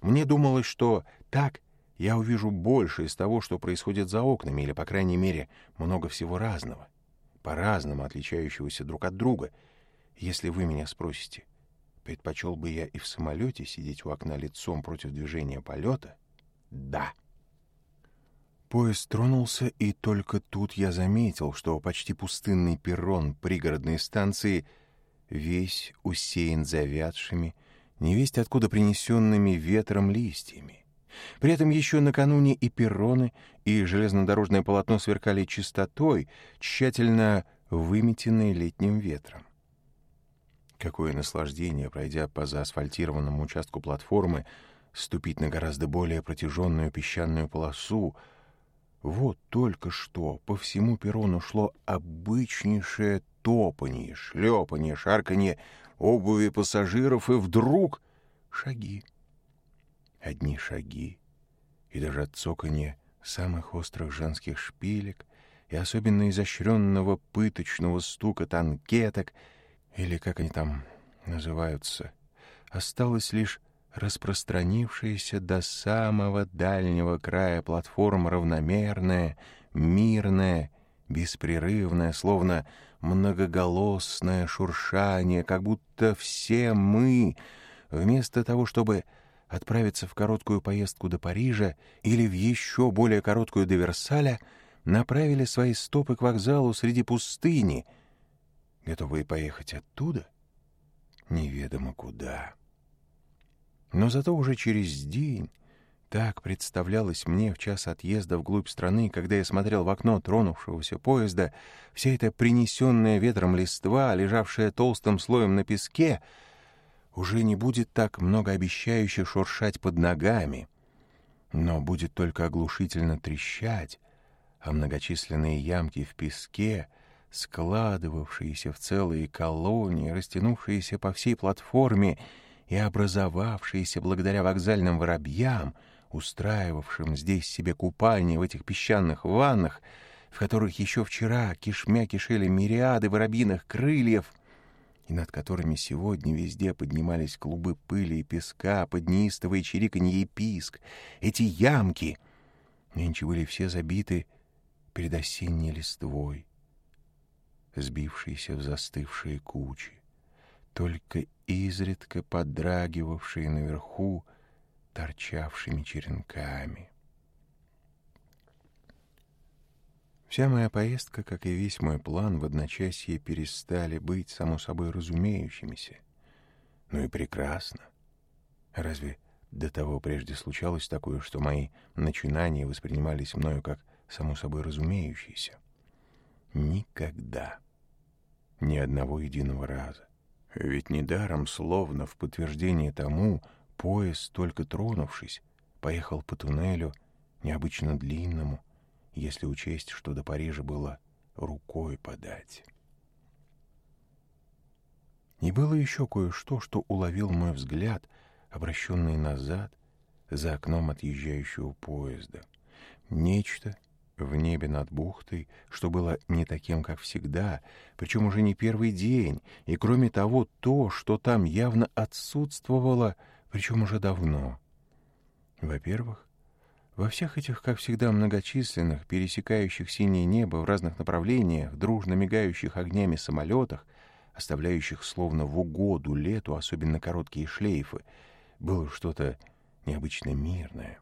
[SPEAKER 1] Мне думалось, что так я увижу больше из того, что происходит за окнами, или, по крайней мере, много всего разного, по-разному отличающегося друг от друга. Если вы меня спросите, предпочел бы я и в самолете сидеть у окна лицом против движения полета? Да. Поезд тронулся, и только тут я заметил, что почти пустынный перрон пригородной станции весь усеян завядшими, невесть откуда принесенными ветром листьями. При этом еще накануне и перроны, и железнодорожное полотно сверкали чистотой, тщательно выметенной летним ветром. Какое наслаждение, пройдя по заасфальтированному участку платформы, ступить на гораздо более протяженную песчаную полосу — вот только что по всему перрону шло обычнейшее топанье, шлепанье, шарканье обуви пассажиров, и вдруг шаги. Одни шаги, и даже цоканье самых острых женских шпилек и особенно изощренного пыточного стука танкеток, или как они там называются, осталось лишь распространившееся до самого дальнего края платформ равномерное мирное беспрерывное, словно многоголосное шуршание, как будто все мы, вместо того, чтобы отправиться в короткую поездку до Парижа или в еще более короткую до Версаля, направили свои стопы к вокзалу среди пустыни, готовые поехать оттуда неведомо куда. Но зато уже через день так представлялось мне в час отъезда вглубь страны, когда я смотрел в окно тронувшегося поезда, вся эта принесенная ветром листва, лежавшая толстым слоем на песке, уже не будет так многообещающе шуршать под ногами, но будет только оглушительно трещать, а многочисленные ямки в песке, складывавшиеся в целые колонии, растянувшиеся по всей платформе — и образовавшиеся благодаря вокзальным воробьям, устраивавшим здесь себе купальни в этих песчаных ваннах, в которых еще вчера кишмя кишели мириады воробьиных крыльев, и над которыми сегодня везде поднимались клубы пыли и песка, поднистовые чириканье и писк, эти ямки. Нынче были все забиты перед осенней листвой, сбившиеся в застывшие кучи только изредка подрагивавшие наверху торчавшими черенками. Вся моя поездка, как и весь мой план, в одночасье перестали быть, само собой, разумеющимися. Ну и прекрасно. Разве до того прежде случалось такое, что мои начинания воспринимались мною как само собой разумеющиеся? Никогда. Ни одного единого раза. Ведь недаром словно в подтверждение тому поезд, только тронувшись, поехал по туннелю, необычно длинному, если учесть, что до Парижа было рукой подать. И было еще кое-что, что уловил мой взгляд, обращенный назад, за окном отъезжающего поезда. Нечто, в небе над бухтой, что было не таким, как всегда, причем уже не первый день, и кроме того, то, что там явно отсутствовало, причем уже давно. Во-первых, во всех этих, как всегда, многочисленных, пересекающих синее небо в разных направлениях, дружно мигающих огнями самолетах, оставляющих словно в угоду лету, особенно короткие шлейфы, было что-то необычно мирное.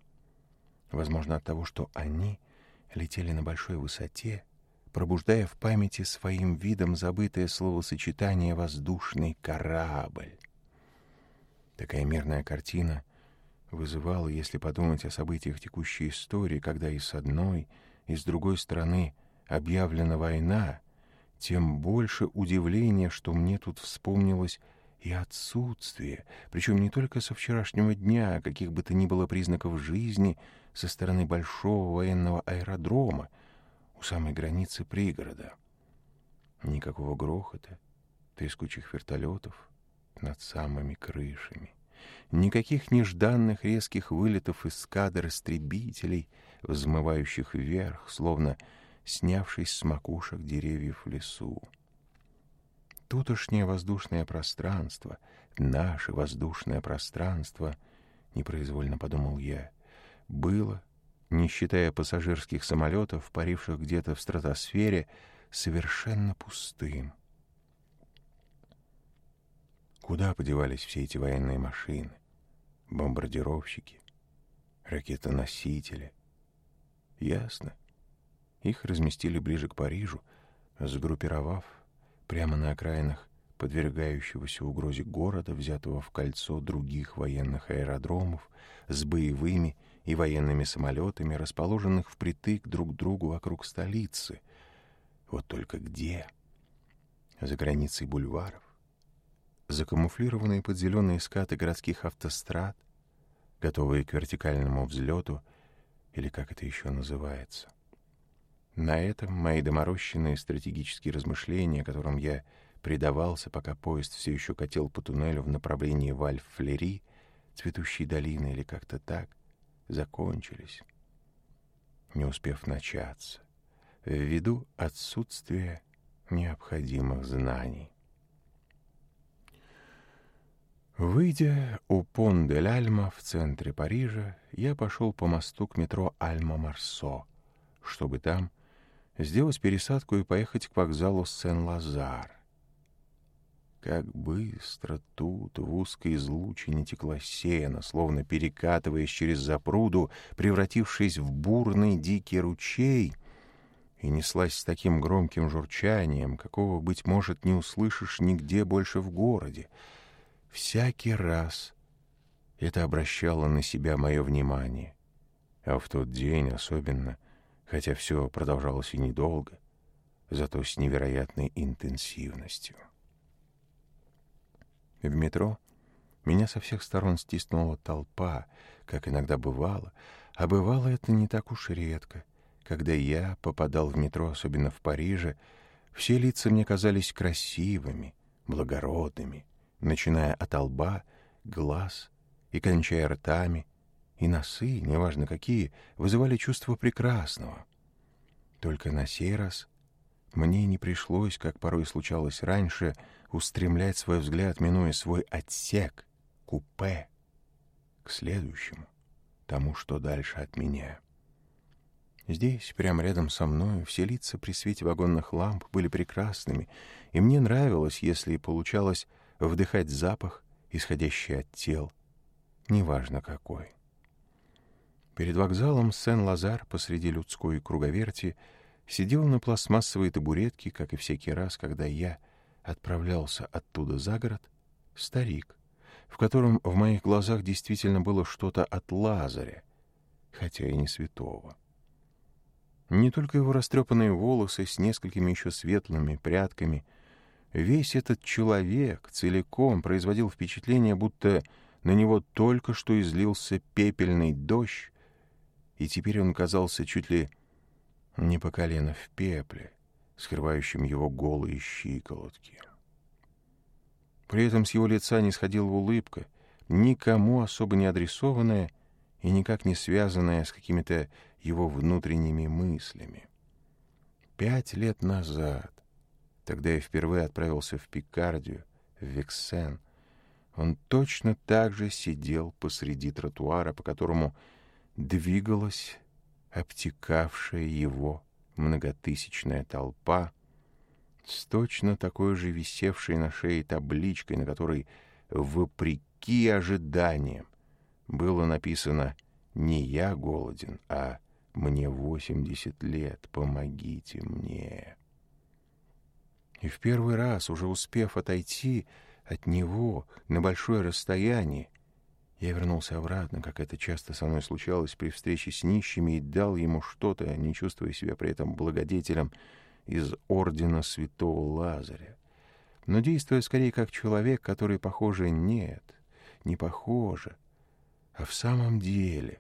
[SPEAKER 1] Возможно, от того, что они — летели на большой высоте, пробуждая в памяти своим видом забытое словосочетание «воздушный корабль». Такая мирная картина вызывала, если подумать о событиях текущей истории, когда и с одной, и с другой стороны объявлена война, тем больше удивления, что мне тут вспомнилось и отсутствие, причем не только со вчерашнего дня, каких бы то ни было признаков жизни — со стороны большого военного аэродрома у самой границы пригорода. Никакого грохота, трескучих вертолетов над самыми крышами. Никаких нежданных резких вылетов из кадр истребителей, взмывающих вверх, словно снявшись с макушек деревьев в лесу. Тутошнее воздушное пространство, наше воздушное пространство, непроизвольно подумал я — было, не считая пассажирских самолетов, паривших где-то в стратосфере, совершенно пустым. Куда подевались все эти военные машины, бомбардировщики, ракетоносители? Ясно. Их разместили ближе к Парижу, сгруппировав прямо на окраинах подвергающегося угрозе города, взятого в кольцо других военных аэродромов с боевыми и и военными самолетами, расположенных впритык друг к другу вокруг столицы. Вот только где? За границей бульваров? Закамуфлированные под зеленые скаты городских автострад, готовые к вертикальному взлету, или как это еще называется. На этом мои доморощенные стратегические размышления, которым я предавался, пока поезд все еще катил по туннелю в направлении Валь-Флери, цветущей долины или как-то так, закончились. Не успев начаться, ввиду отсутствия необходимых знаний. Выйдя у Пон-дель-Альма в центре Парижа, я пошел по мосту к метро Альма-Марсо, чтобы там сделать пересадку и поехать к вокзалу Сен-Лазар. Как быстро тут в узкой излучине нетекла сена, словно перекатываясь через запруду, превратившись в бурный дикий ручей, и неслась с таким громким журчанием, какого, быть может, не услышишь нигде больше в городе. Всякий раз это обращало на себя мое внимание. А в тот день особенно, хотя все продолжалось и недолго, зато с невероятной интенсивностью. В метро меня со всех сторон стиснула толпа, как иногда бывало, а бывало это не так уж редко. Когда я попадал в метро, особенно в Париже, все лица мне казались красивыми, благородными, начиная от лба, глаз и кончая ртами, и носы, неважно какие, вызывали чувство прекрасного. Только на сей раз мне не пришлось, как порой случалось раньше, — устремлять свой взгляд, минуя свой отсек, купе, к следующему, тому, что дальше от меня. Здесь, прямо рядом со мной, все лица при свете вагонных ламп были прекрасными, и мне нравилось, если получалось вдыхать запах, исходящий от тел, неважно какой. Перед вокзалом Сен-Лазар посреди людской круговерти сидел на пластмассовой табуретке, как и всякий раз, когда я — отправлялся оттуда за город старик, в котором в моих глазах действительно было что-то от Лазаря, хотя и не святого. Не только его растрепанные волосы с несколькими еще светлыми прядками, весь этот человек целиком производил впечатление, будто на него только что излился пепельный дождь, и теперь он казался чуть ли не по колено в пепле скрывающим его голые щиколотки. При этом с его лица не сходила улыбка, никому особо не адресованная и никак не связанная с какими-то его внутренними мыслями. Пять лет назад, тогда я впервые отправился в Пикардию, в Вексен, он точно так же сидел посреди тротуара, по которому двигалась обтекавшая его многотысячная толпа с точно такой же висевшей на шее табличкой, на которой, вопреки ожиданиям, было написано «Не я голоден, а мне 80 лет, помогите мне». И в первый раз, уже успев отойти от него на большое расстояние, я вернулся обратно, как это часто со мной случалось при встрече с нищими, и дал ему что-то, не чувствуя себя при этом благодетелем из ордена святого Лазаря. Но действуя скорее как человек, который, похоже, нет, не похоже, а в самом деле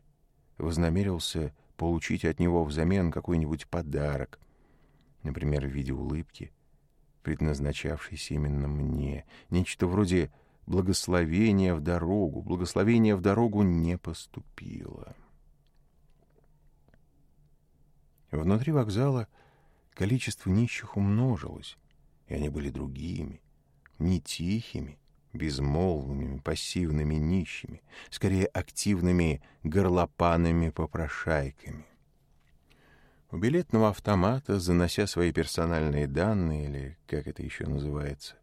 [SPEAKER 1] вознамерился получить от него взамен какой-нибудь подарок, например, в виде улыбки, предназначавшейся именно мне, нечто вроде благословение в дорогу, благословение в дорогу не поступило. Внутри вокзала количество нищих умножилось, и они были другими, не тихими, безмолвными, пассивными нищими, скорее активными горлопанами-попрошайками. У билетного автомата, занося свои персональные данные, или как это еще называется,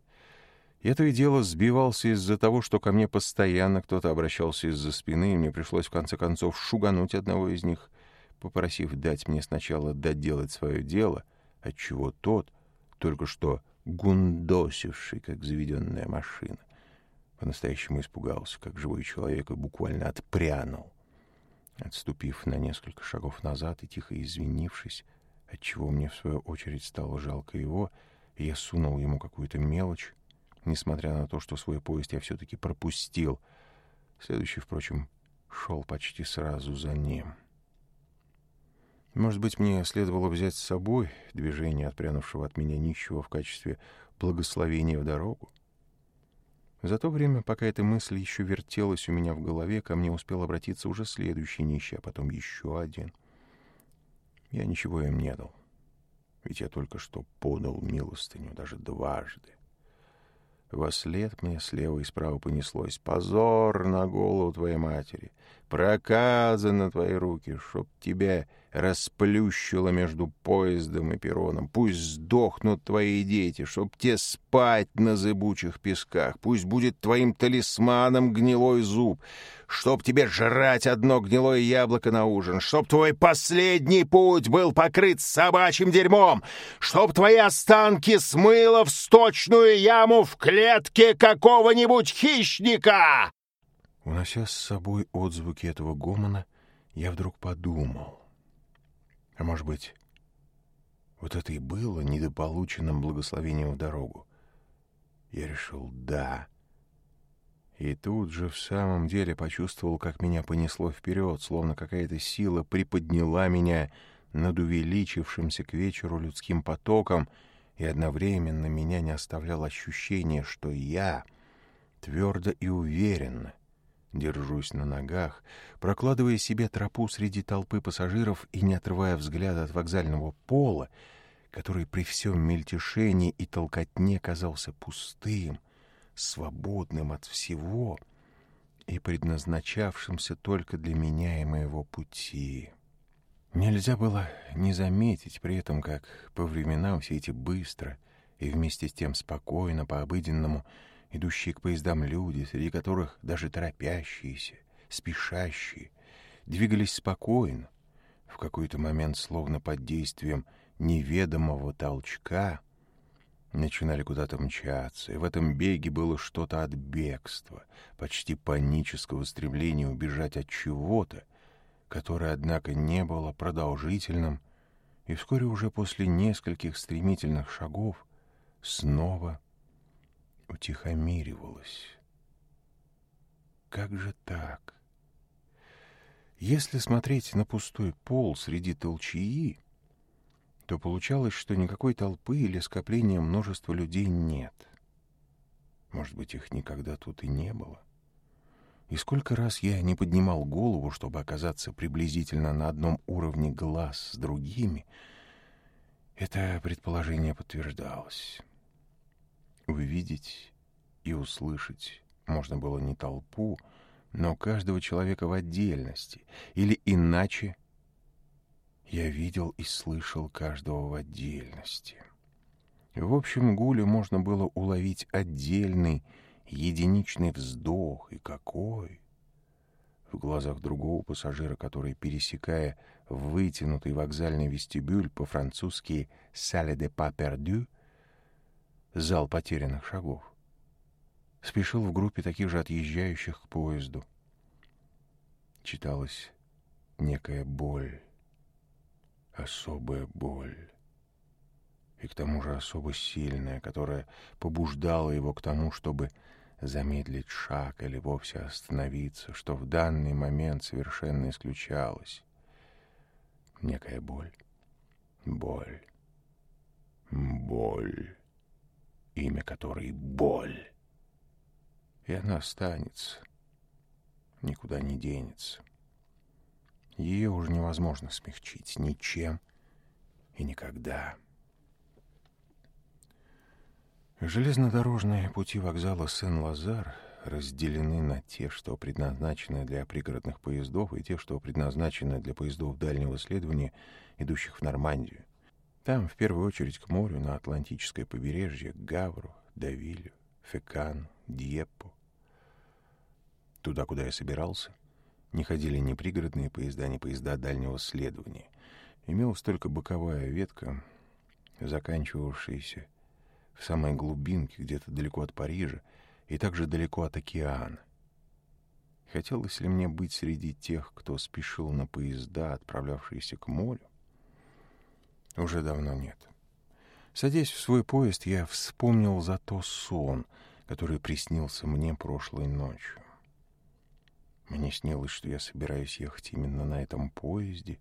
[SPEAKER 1] я то и дело сбивался из-за того, что ко мне постоянно кто-то обращался из-за спины, и мне пришлось в конце концов шугануть одного из них, попросив дать мне сначала доделать свое дело, отчего тот, только что гундосивший, как заведенная машина, по-настоящему испугался, как живой человек, и буквально отпрянул, отступив на несколько шагов назад и тихо извинившись, отчего мне в свою очередь стало жалко его, и я сунул ему какую-то мелочь, несмотря на то, что свой поезд я все-таки пропустил. Следующий, впрочем, шел почти сразу за ним. Может быть, мне следовало взять с собой движение отпрянувшего от меня нищего в качестве благословения в дорогу? За то время, пока эта мысль еще вертелась у меня в голове, ко мне успел обратиться уже следующий нищий, а потом еще один. Я ничего им не дал, ведь я только что подал милостыню даже дважды. Его след мне слева и справа понеслось. Позор на голову твоей матери! Проказано твои руки, чтоб тебя расплющило между поездом и пероном. Пусть сдохнут твои дети, чтоб те спать на зыбучих песках. Пусть будет твоим талисманом гнилой зуб, чтоб тебе жрать одно гнилое яблоко на ужин, чтоб твой последний путь был покрыт собачьим дерьмом, чтоб твои останки смыло в сточную яму в клетке какого-нибудь хищника унося с собой отзвуки этого гомона, я вдруг подумал. А может быть, вот это и было недополученным благословением в дорогу? Я решил «да». И тут же в самом деле почувствовал, как меня понесло вперед, словно какая-то сила приподняла меня над увеличившимся к вечеру людским потоком, и одновременно меня не оставляло ощущение, что я твердо и уверенно Держусь на ногах, прокладывая себе тропу среди толпы пассажиров и не отрывая взгляда от вокзального пола, который при всем мельтешении и толкотне казался пустым, свободным от всего и предназначавшимся только для меня и моего пути. Нельзя было не заметить при этом, как по временам все эти быстро и вместе с тем спокойно, по-обыденному — идущие к поездам люди, среди которых даже торопящиеся, спешащие, двигались спокойно, в какой-то момент словно под действием неведомого толчка начинали куда-то мчаться, и в этом беге было что-то от бегства, почти панического стремления убежать от чего-то, которое, однако, не было продолжительным, и вскоре уже после нескольких стремительных шагов снова — утихомиривалась. Как же так? Если смотреть на пустой пол среди толчии, то получалось, что никакой толпы или скопления множества людей нет. Может быть, их никогда тут и не было. И сколько раз я не поднимал голову, чтобы оказаться приблизительно на одном уровне глаз с другими, это предположение подтверждалось увидеть и услышать можно было не толпу, но каждого человека в отдельности, или иначе я видел и слышал каждого в отдельности. В общем гуле можно было уловить отдельный, единичный вздох, и какой! В глазах другого пассажира, который, пересекая вытянутый вокзальный вестибюль по-французски «Сале де па пердю», зал потерянных шагов. Спешил в группе таких же отъезжающих к поезду. Читалась некая боль, особая боль, и к тому же особо сильная, которая побуждала его к тому, чтобы замедлить шаг или вовсе остановиться, что в данный момент совершенно исключалось. Некая боль. Боль. Боль имя которой — боль. И она останется, никуда не денется. Ее уже невозможно смягчить ничем и никогда. Железнодорожные пути вокзала Сен-Лазар разделены на те, что предназначены для пригородных поездов, и те, что предназначены для поездов дальнего следования, идущих в Нормандию. Там в первую очередь к морю на Атлантическое побережье, к Гавру, Давилю, Фекану, Диеппу. Туда, куда я собирался, не ходили ни пригородные поезда, ни поезда дальнего следования. Имелась только боковая ветка, заканчивавшаяся в самой глубинке, где-то далеко от Парижа, и также далеко от океана. Хотелось ли мне быть среди тех, кто спешил на поезда, отправлявшиеся к морю? уже давно нет. Садясь в свой поезд, я вспомнил за то сон, который приснился мне прошлой ночью. Мне снилось, что я собираюсь ехать именно на этом поезде,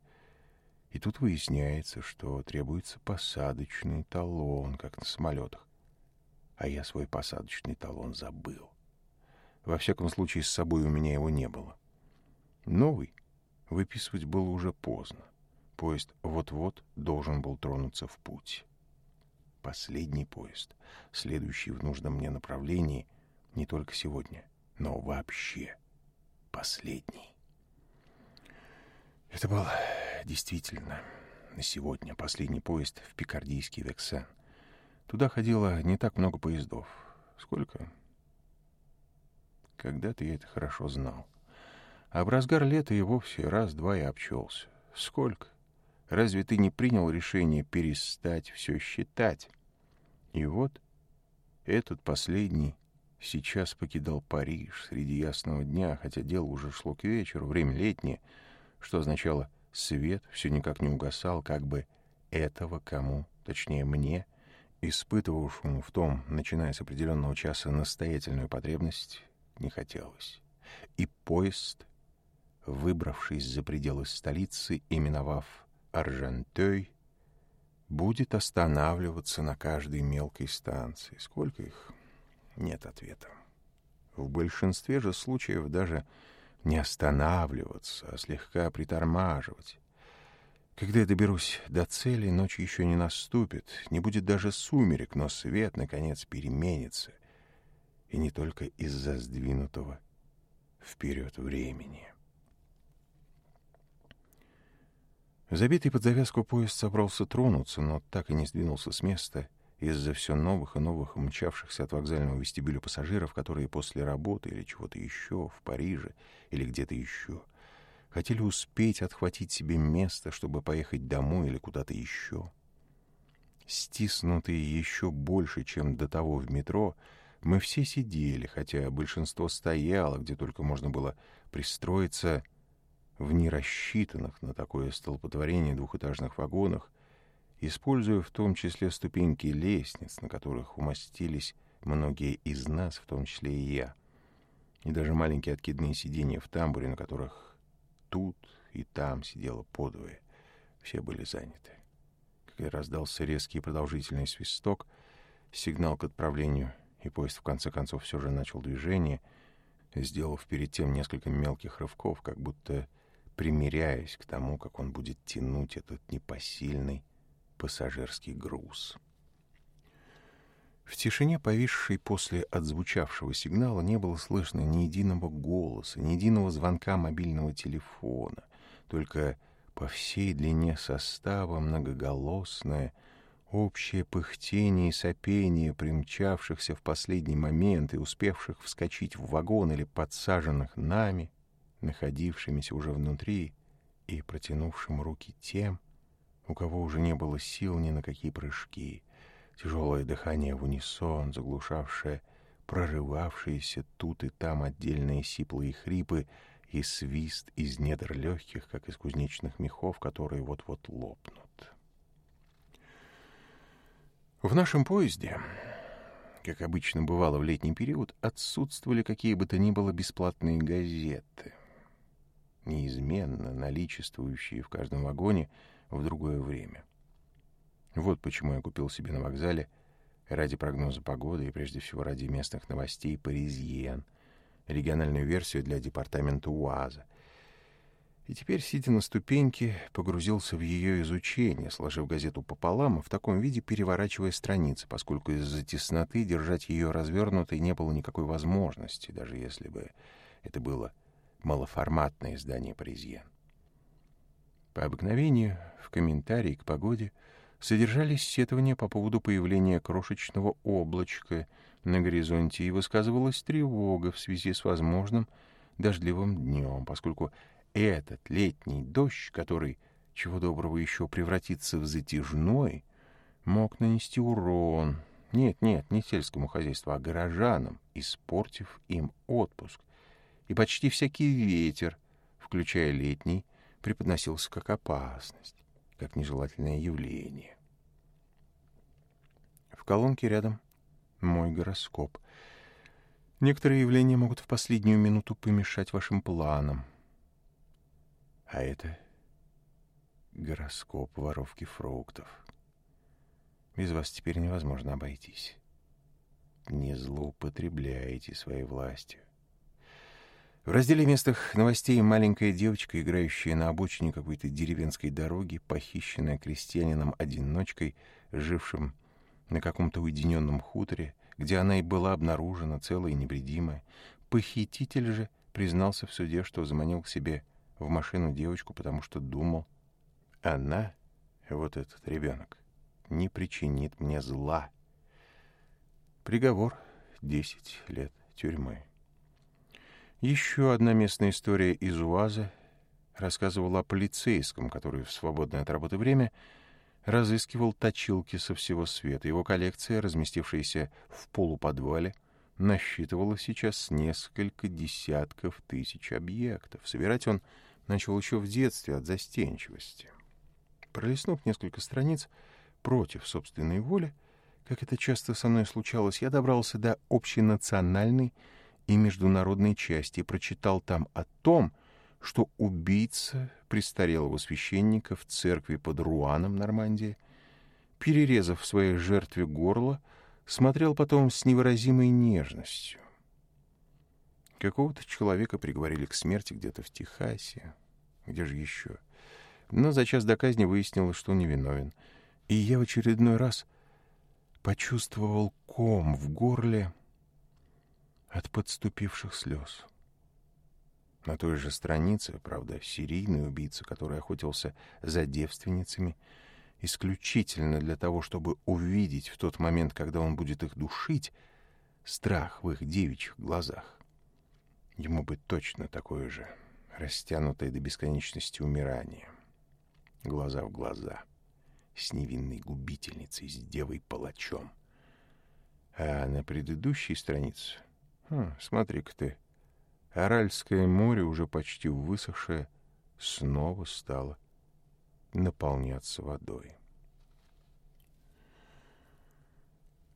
[SPEAKER 1] и тут выясняется, что требуется посадочный талон, как на самолетах. А я свой посадочный талон забыл. Во всяком случае, с собой у меня его не было. Новый выписывать было уже поздно. Поезд вот-вот должен был тронуться в путь. Последний поезд, следующий в нужном мне направлении, не только сегодня, но вообще последний. Это был действительно на сегодня последний поезд в Пикардийский Вексен. Туда ходило не так много поездов. Сколько? Когда-то я это хорошо знал. А в разгар лета и вовсе раз-два и обчелся. Сколько? Разве ты не принял решение перестать все считать? И вот этот последний сейчас покидал Париж среди ясного дня, хотя дело уже шло к вечеру, время летнее, что означало свет все никак не угасал, как бы этого кому, точнее мне, испытывавшему в том, начиная с определенного часа, настоятельную потребность, не хотелось. И поезд, выбравшись за пределы столицы, именовав Аржантёй будет останавливаться на каждой мелкой станции. Сколько их? Нет ответа. В большинстве же случаев даже не останавливаться, а слегка притормаживать. Когда я доберусь до цели, ночь еще не наступит, не будет даже сумерек, но свет, наконец, переменится. И не только из-за сдвинутого вперед времени. Забитый под завязку поезд собрался тронуться, но так и не сдвинулся с места из-за все новых и новых мчавшихся от вокзального вестибюля пассажиров, которые после работы или чего-то еще в Париже или где-то еще хотели успеть отхватить себе место, чтобы поехать домой или куда-то еще. Стиснутые еще больше, чем до того в метро, мы все сидели, хотя большинство стояло, где только можно было пристроиться — в нерассчитанных на такое столпотворение двухэтажных вагонах, используя в том числе ступеньки лестниц, на которых умостились многие из нас, в том числе и я, и даже маленькие откидные сиденья в тамбуре, на которых тут и там сидело подвое. Все были заняты. Когда раздался резкий и продолжительный свисток, сигнал к отправлению, и поезд в конце концов все же начал движение, сделав перед тем несколько мелких рывков, как будто примиряясь к тому, как он будет тянуть этот непосильный пассажирский груз. В тишине, повисшей после отзвучавшего сигнала, не было слышно ни единого голоса, ни единого звонка мобильного телефона, только по всей длине состава многоголосное, общее пыхтение и сопение примчавшихся в последний момент и успевших вскочить в вагон или подсаженных нами — находившимися уже внутри и протянувшим руки тем, у кого уже не было сил ни на какие прыжки, тяжелое дыхание в унисон, заглушавшее прорывавшиеся тут и там отдельные сиплые хрипы и свист из недр легких, как из кузнечных мехов, которые вот-вот лопнут. В нашем поезде, как обычно бывало в летний период, отсутствовали какие бы то ни было бесплатные газеты неизменно наличествующие в каждом вагоне в другое время. Вот почему я купил себе на вокзале ради прогноза погоды и прежде всего ради местных новостей «Паризьен», региональную версию для департамента УАЗа. И теперь, сидя на ступеньке, погрузился в ее изучение, сложив газету пополам и в таком виде переворачивая страницы, поскольку из-за тесноты держать ее развернутой не было никакой возможности, даже если бы это было малоформатное здание паризьен. По обыкновению в комментарии к погоде содержались сетования по поводу появления крошечного облачка на горизонте и высказывалась тревога в связи с возможным дождливым днем, поскольку этот летний дождь, который, чего доброго, еще превратится в затяжной, мог нанести урон, нет, нет, не сельскому хозяйству, а горожанам, испортив им отпуск, и почти всякий ветер, включая летний, преподносился как опасность, как нежелательное явление. В колонке рядом мой гороскоп. Некоторые явления могут в последнюю минуту помешать вашим планам. А это гороскоп воровки фруктов. Без вас теперь невозможно обойтись. Не злоупотребляйте своей властью. В разделе местных новостей маленькая девочка, играющая на обочине какой-то деревенской дороги, похищенная крестьянином-одиночкой, жившим на каком-то уединенном хуторе, где она и была обнаружена целая и невредимая. Похититель же признался в суде, что заманил к себе в машину девочку, потому что думал, она, вот этот ребенок, не причинит мне зла. Приговор — 10 лет тюрьмы. Еще одна местная история из УАЗа рассказывала о полицейском, который в свободное от работы время разыскивал точилки со всего света. Его коллекция, разместившаяся в полуподвале, насчитывала сейчас несколько десятков тысяч объектов. Собирать он начал еще в детстве от застенчивости. Пролистнув несколько страниц против собственной воли, как это часто со мной случалось, я добрался до общенациональной и международной части прочитал там о том, что убийца престарелого священника в церкви под Руаном, Нормандии, перерезав своей жертве горло, смотрел потом с невыразимой нежностью. Какого-то человека приговорили к смерти где-то в Техасе. Где же еще? Но за час до казни выяснилось, что невиновен. И я в очередной раз почувствовал ком в горле — от подступивших слез. На той же странице, правда, серийный убийца, который охотился за девственницами, исключительно для того, чтобы увидеть в тот момент, когда он будет их душить, страх в их девичьих глазах. Ему бы точно такое же, растянутое до бесконечности умирание. Глаза в глаза, с невинной губительницей, с девой-палачом. А на предыдущей странице Смотри-ка ты. Аральское море уже почти высохшее снова стало наполняться водой.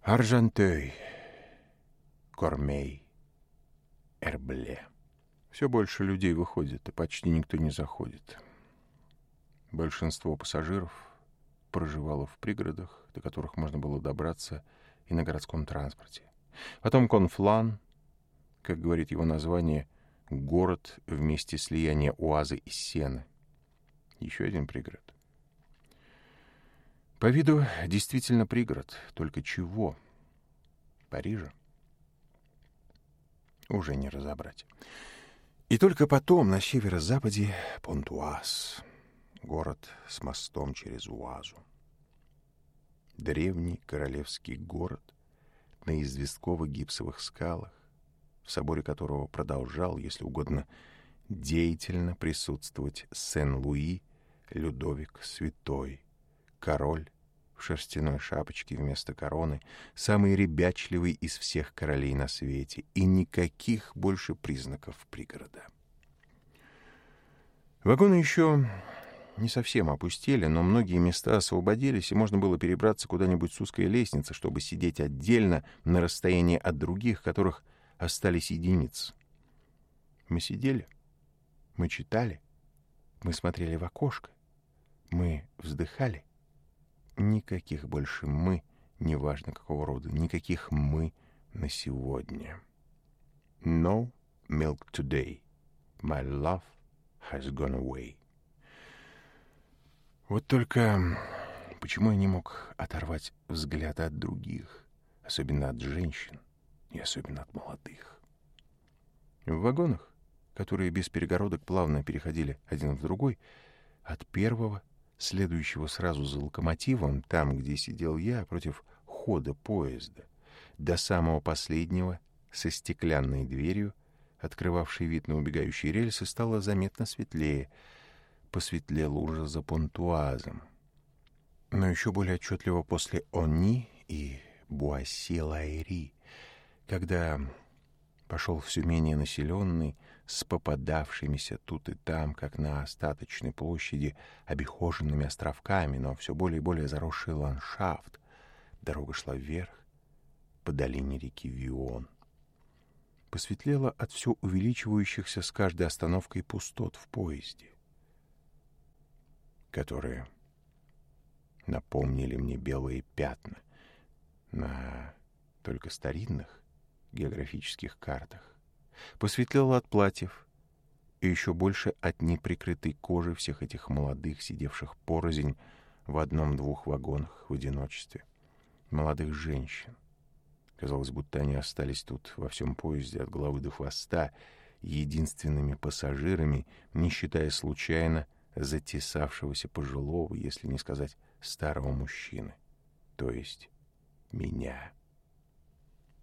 [SPEAKER 1] Аржантей, Кормей, Эрбле. Все больше людей выходит, и почти никто не заходит. Большинство пассажиров проживало в пригородах, до которых можно было добраться и на городском транспорте. Потом Конфлан — как говорит его название, город вместе слияния уазы и сена. Еще один пригород. По виду действительно пригород, только чего? Парижа? Уже не разобрать. И только потом на северо-западе Понтуаз, город с мостом через Уазу. Древний королевский город на известково-гипсовых скалах, в соборе которого продолжал, если угодно, деятельно присутствовать Сен-Луи, Людовик Святой, король в шерстяной шапочке вместо короны, самый ребячливый из всех королей на свете, и никаких больше признаков пригорода. Вагоны еще не совсем опустили, но многие места освободились, и можно было перебраться куда-нибудь с узкой лестницы, чтобы сидеть отдельно на расстоянии от других, которых остались единицы. Мы сидели, мы читали, мы смотрели в окошко, мы вздыхали. Никаких больше «мы», неважно какого рода, никаких «мы» на сегодня. No milk today. My love has gone away. Вот только почему я не мог оторвать взгляд от других, особенно от женщин? — и особенно от молодых. В вагонах, которые без перегородок плавно переходили один в другой, от первого, следующего сразу за локомотивом, там, где сидел я, против хода поезда, до самого последнего, со стеклянной дверью, открывавшей вид на убегающие рельсы, стало заметно светлее, посветлела уже за пунтуазом. Но еще более отчетливо после «Они» и «Буасси Лайри» Когда пошел все менее населенный, с попадавшимися тут и там, как на остаточной площади, обихоженными островками, но все более и более заросший ландшафт, дорога шла вверх по долине реки Вион. Посветлело от все увеличивающихся с каждой остановкой пустот в поезде, которые напомнили мне белые пятна на только старинных, географических картах, посветлел от платьев и еще больше от неприкрытой кожи всех этих молодых, сидевших порознь в одном-двух вагонах в одиночестве, молодых женщин. Казалось, будто они остались тут во всем поезде от головы до хвоста, единственными пассажирами, не считая случайно затесавшегося пожилого, если не сказать старого мужчины, то есть меня.